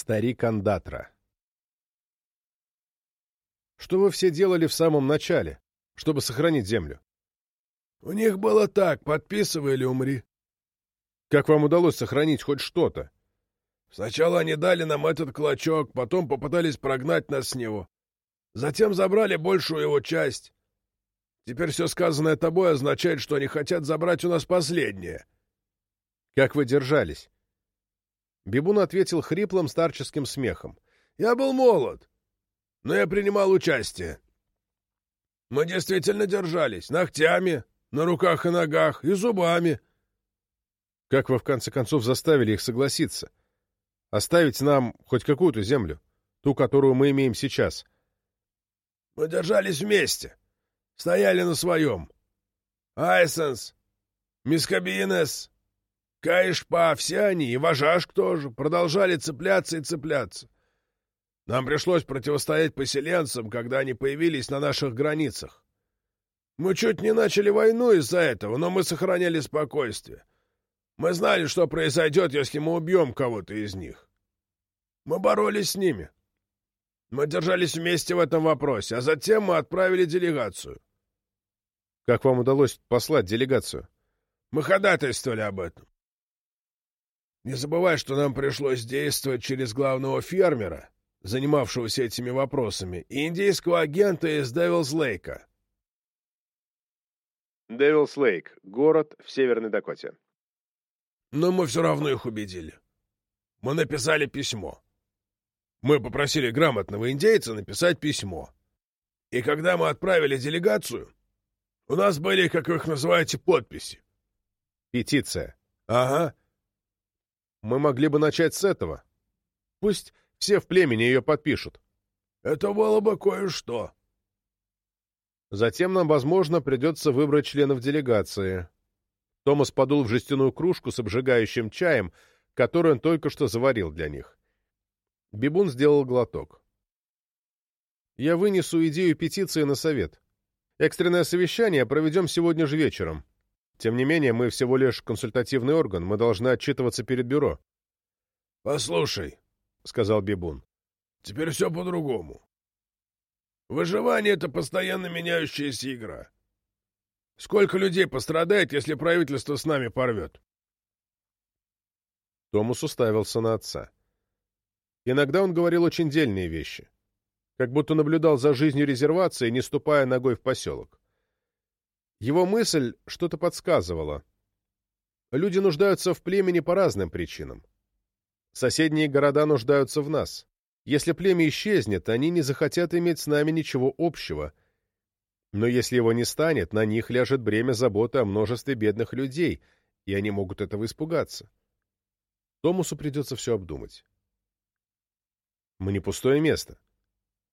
Старик Андатра. Что вы все делали в самом начале, чтобы сохранить землю? У них было так, подписывай или умри. Как вам удалось сохранить хоть что-то? Сначала они дали нам этот клочок, потом попытались прогнать нас с него. Затем забрали большую его часть. Теперь все сказанное тобой означает, что они хотят забрать у нас последнее. Как вы держались? Бибун ответил хриплым старческим смехом. «Я был молод, но я принимал участие. Мы действительно держались, ногтями, на руках и ногах, и зубами». «Как вы, в конце концов, заставили их согласиться? Оставить нам хоть какую-то землю, ту, которую мы имеем сейчас?» «Мы держались вместе, стояли на своем. Айсенс, Мискабинес, Каишпа, все они, и Вожашк тоже, продолжали цепляться и цепляться. Нам пришлось противостоять поселенцам, когда они появились на наших границах. Мы чуть не начали войну из-за этого, но мы сохраняли спокойствие. Мы знали, что произойдет, если мы убьем кого-то из них. Мы боролись с ними. Мы держались вместе в этом вопросе, а затем мы отправили делегацию. Как вам удалось послать делегацию? Мы ходатайствовали об этом. Не забывай, что нам пришлось действовать через главного фермера, занимавшегося этими вопросами, и индейского агента из Девилс Лейка. Девилс Лейк — город в Северной Дакоте. Но мы все равно их убедили. Мы написали письмо. Мы попросили грамотного индейца написать письмо. И когда мы отправили делегацию, у нас были, как вы их называете, подписи. Петиция. Ага. Мы могли бы начать с этого. Пусть все в племени ее подпишут. Это было бы кое-что. Затем нам, возможно, придется выбрать членов делегации. Томас подул в жестяную кружку с обжигающим чаем, который он только что заварил для них. Бибун сделал глоток. Я вынесу идею петиции на совет. Экстренное совещание проведем сегодня же вечером. Тем не менее, мы всего лишь консультативный орган, мы должны отчитываться перед бюро. — Послушай, — сказал Бибун, — теперь все по-другому. Выживание — это постоянно меняющаяся игра. Сколько людей пострадает, если правительство с нами порвет? Томас уставился на отца. Иногда он говорил очень дельные вещи, как будто наблюдал за жизнью резервации, не ступая ногой в поселок. Его мысль что-то подсказывала. Люди нуждаются в племени по разным причинам. Соседние города нуждаются в нас. Если племя исчезнет, они не захотят иметь с нами ничего общего. Но если его не станет, на них ляжет бремя заботы о множестве бедных людей, и они могут этого испугаться. Томусу придется все обдумать. Мы не пустое место.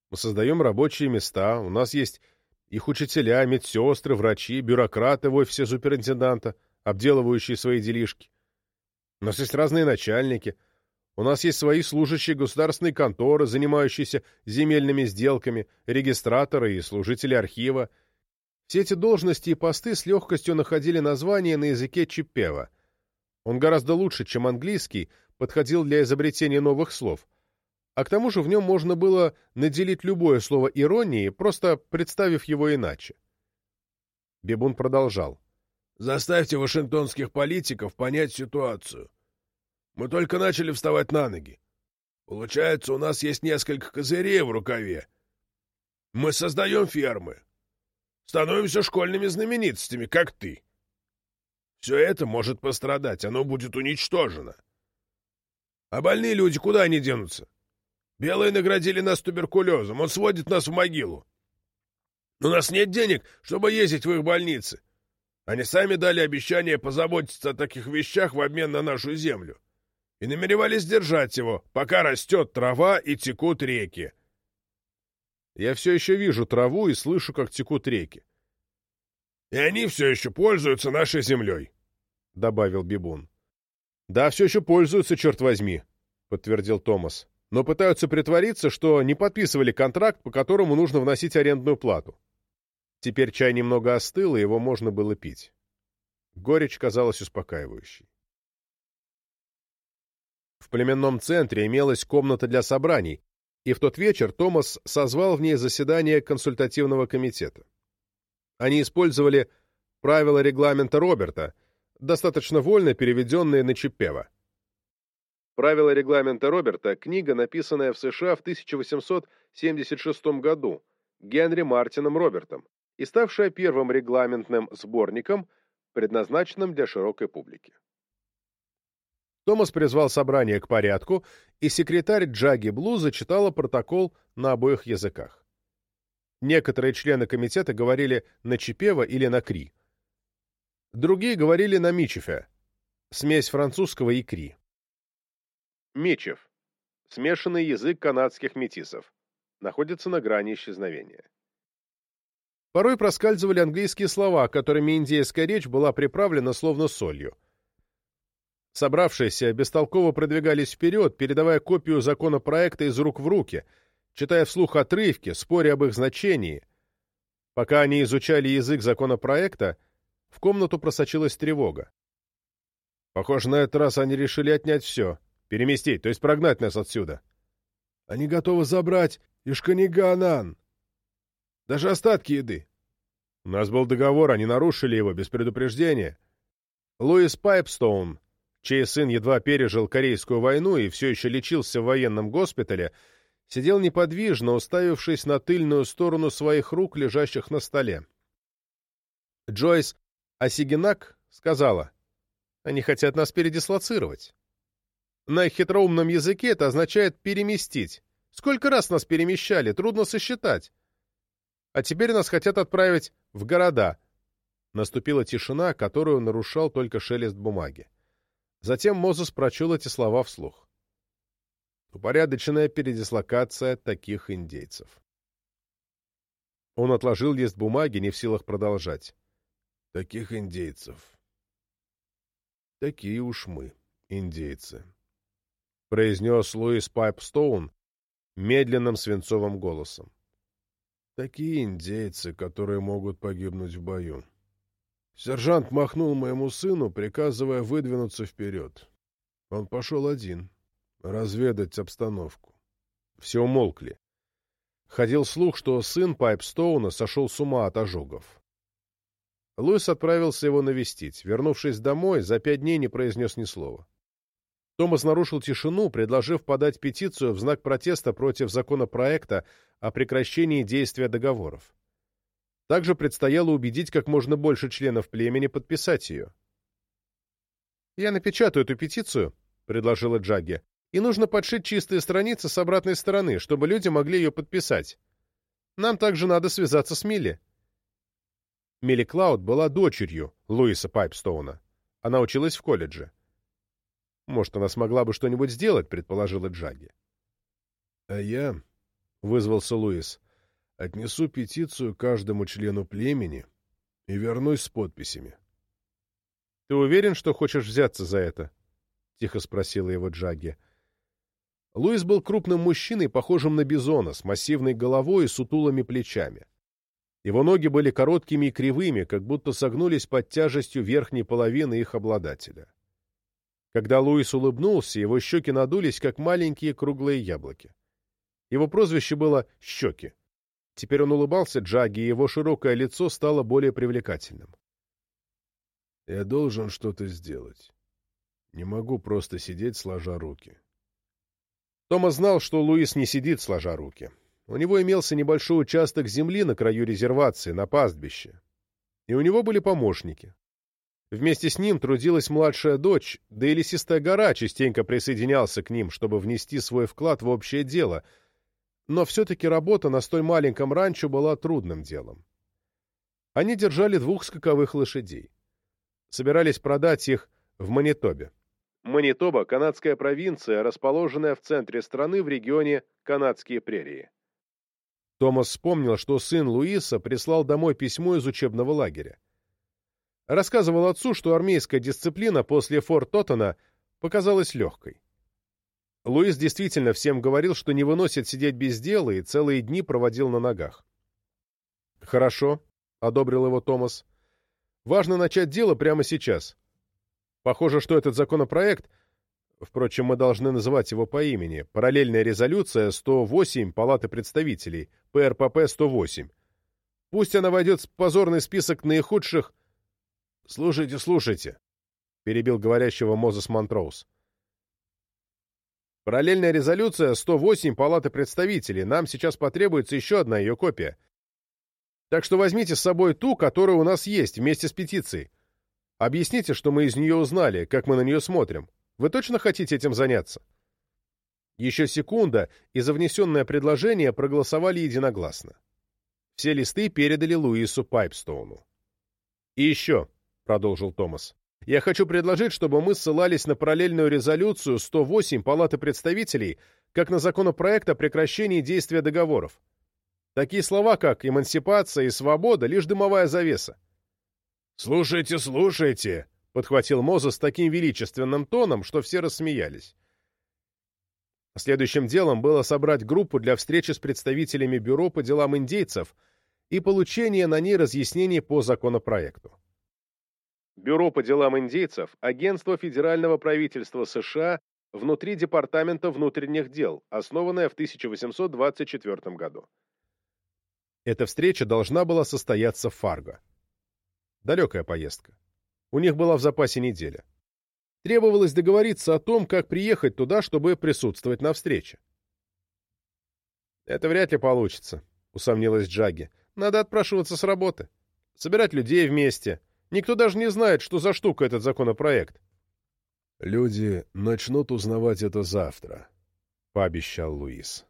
Мы создаем рабочие места, у нас есть их учителя, медсестры, врачи, бюрократы в офисе суперинтенданта, обделывающие свои делишки. У нас есть разные начальники. У нас есть свои служащие государственной конторы, занимающиеся земельными сделками, регистраторы и служители архива. Все эти должности и посты с легкостью находили название на языке Чиппева. Он гораздо лучше, чем английский, подходил для изобретения новых слов — а к тому же в нем можно было наделить любое слово иронией, просто представив его иначе. Бебун продолжал. «Заставьте вашингтонских политиков понять ситуацию. Мы только начали вставать на ноги. Получается, у нас есть несколько козырей в рукаве. Мы создаем фермы. Становимся школьными знаменитостями, как ты. Все это может пострадать, оно будет уничтожено. А больные люди куда они денутся? Белые наградили нас туберкулезом, он сводит нас в могилу. У нас нет денег, чтобы ездить в их больницы. Они сами дали обещание позаботиться о таких вещах в обмен на нашу землю. И намеревались держать его, пока растет трава и текут реки. Я все еще вижу траву и слышу, как текут реки. И они все еще пользуются нашей землей, — добавил Бибун. — Да, все еще пользуются, черт возьми, — подтвердил Томас но пытаются притвориться, что не подписывали контракт, по которому нужно вносить арендную плату. Теперь чай немного остыл, и его можно было пить. Горечь казалась успокаивающей. В племенном центре имелась комната для собраний, и в тот вечер Томас созвал в ней заседание консультативного комитета. Они использовали правила регламента Роберта, достаточно вольно переведенные на Чипева. Правила регламента Роберта – книга, написанная в США в 1876 году Генри Мартином Робертом и ставшая первым регламентным сборником, предназначенным для широкой публики. Томас призвал собрание к порядку, и секретарь Джаги Блу зачитала протокол на обоих языках. Некоторые члены комитета говорили на Чипева или на Кри. Другие говорили на Мичефе, смесь французского и Кри. Мичев – смешанный язык канадских метисов. Находится на грани исчезновения. Порой проскальзывали английские слова, которыми индейская речь была приправлена словно солью – Собравшиеся бестолково продвигались вперед, передавая копию законопроекта из рук в руки, читая вслух отрывки, споря об их значении. Пока они изучали язык законопроекта, в комнату просочилась тревога. Похоже, на этот раз они решили отнять все, переместить, то есть прогнать нас отсюда. Они готовы забрать Ишканиганан. Даже остатки еды. У нас был договор, они нарушили его без предупреждения. Луис Пайпстоун чей сын едва пережил Корейскую войну и все еще лечился в военном госпитале, сидел неподвижно, уставившись на тыльную сторону своих рук, лежащих на столе. Джойс Осигинак сказала, «Они хотят нас передислоцировать». На хитроумном языке это означает «переместить». Сколько раз нас перемещали, трудно сосчитать. А теперь нас хотят отправить в города. Наступила тишина, которую нарушал только шелест бумаги. Затем Мозес прочел эти слова вслух. Упорядоченная передислокация таких индейцев. Он отложил лист бумаги, не в силах продолжать. Таких индейцев. Такие уж мы, индейцы. Произнес Луис Пайпстоун медленным свинцовым голосом. Такие индейцы, которые могут погибнуть в бою. Сержант махнул моему сыну, приказывая выдвинуться вперед. Он пошел один, разведать обстановку. Все умолкли. Ходил слух, что сын Пайпстоуна сошел с ума от ожогов. Луис отправился его навестить. Вернувшись домой, за пять дней не произнес ни слова. Томас нарушил тишину, предложив подать петицию в знак протеста против законопроекта о прекращении действия договоров. Также предстояло убедить как можно больше членов племени подписать ее. «Я напечатаю эту петицию», — предложила Джаги, «и нужно подшить чистые страницы с обратной стороны, чтобы люди могли ее подписать. Нам также надо связаться с Милли». Милли Клауд была дочерью Луиса Пайпстоуна. Она училась в колледже. «Может, она смогла бы что-нибудь сделать», — предположила Джаги. «А я...» — вызвался Луис. Отнесу петицию каждому члену племени и вернусь с подписями. — Ты уверен, что хочешь взяться за это? — тихо спросила его Джаги. Луис был крупным мужчиной, похожим на бизона, с массивной головой и сутулыми плечами. Его ноги были короткими и кривыми, как будто согнулись под тяжестью верхней половины их обладателя. Когда Луис улыбнулся, его щеки надулись, как маленькие круглые яблоки. Его прозвище было «щеки». Теперь он улыбался Джаги, и его широкое лицо стало более привлекательным. «Я должен что-то сделать. Не могу просто сидеть, сложа руки». Тома знал, что Луис не сидит, сложа руки. У него имелся небольшой участок земли на краю резервации, на пастбище. И у него были помощники. Вместе с ним трудилась младшая дочь, да и лесистая гора частенько присоединялся к ним, чтобы внести свой вклад в общее дело — но все-таки работа на столь маленьком ранчо была трудным делом. Они держали двух скаковых лошадей. Собирались продать их в Манитобе. Манитоба – канадская провинция, расположенная в центре страны в регионе Канадские прерии. Томас вспомнил, что сын Луиса прислал домой письмо из учебного лагеря. Рассказывал отцу, что армейская дисциплина после Форт Тоттона показалась легкой. Луис действительно всем говорил, что не выносит сидеть без дела и целые дни проводил на ногах. «Хорошо», — одобрил его Томас. «Важно начать дело прямо сейчас. Похоже, что этот законопроект Впрочем, мы должны называть его по имени. Параллельная резолюция 108 Палаты представителей, ПРПП-108. Пусть она войдет в позорный список наихудших... «Слушайте, слушайте», — перебил говорящего Мозес Монтроуз. «Параллельная резолюция 108 Палаты представителей. Нам сейчас потребуется еще одна ее копия. Так что возьмите с собой ту, которая у нас есть, вместе с петицией. Объясните, что мы из нее узнали, как мы на нее смотрим. Вы точно хотите этим заняться?» Еще секунда, и за внесенное предложение проголосовали единогласно. Все листы передали Луису Пайпстоуну. «И еще», — продолжил Томас, — «я хочу предложить, чтобы мы ссылались на параллельную резолюцию 108 Палаты представителей как на законопроект о прекращении действия договоров. Такие слова, как эмансипация и свобода, лишь дымовая завеса. «Слушайте, слушайте!» — подхватил Моза с таким величественным тоном, что все рассмеялись. Следующим делом было собрать группу для встречи с представителями Бюро по делам индейцев и получения на ней разъяснений по законопроекту. Бюро по делам индейцев – агентство федерального правительства США внутри Департамента внутренних дел, основанное в 1824 году. Эта встреча должна была состояться в Фарго. Далекая поездка. У них была в запасе неделя. Требовалось договориться о том, как приехать туда, чтобы присутствовать на встрече. «Это вряд ли получится», — усомнилась Джаги. «Надо отпрашиваться с работы. Собирать людей вместе. Никто даже не знает, что за штука этот законопроект». «Люди начнут узнавать это завтра», — пообещал Луис.